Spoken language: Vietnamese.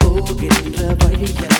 போகின்ற வழிகள்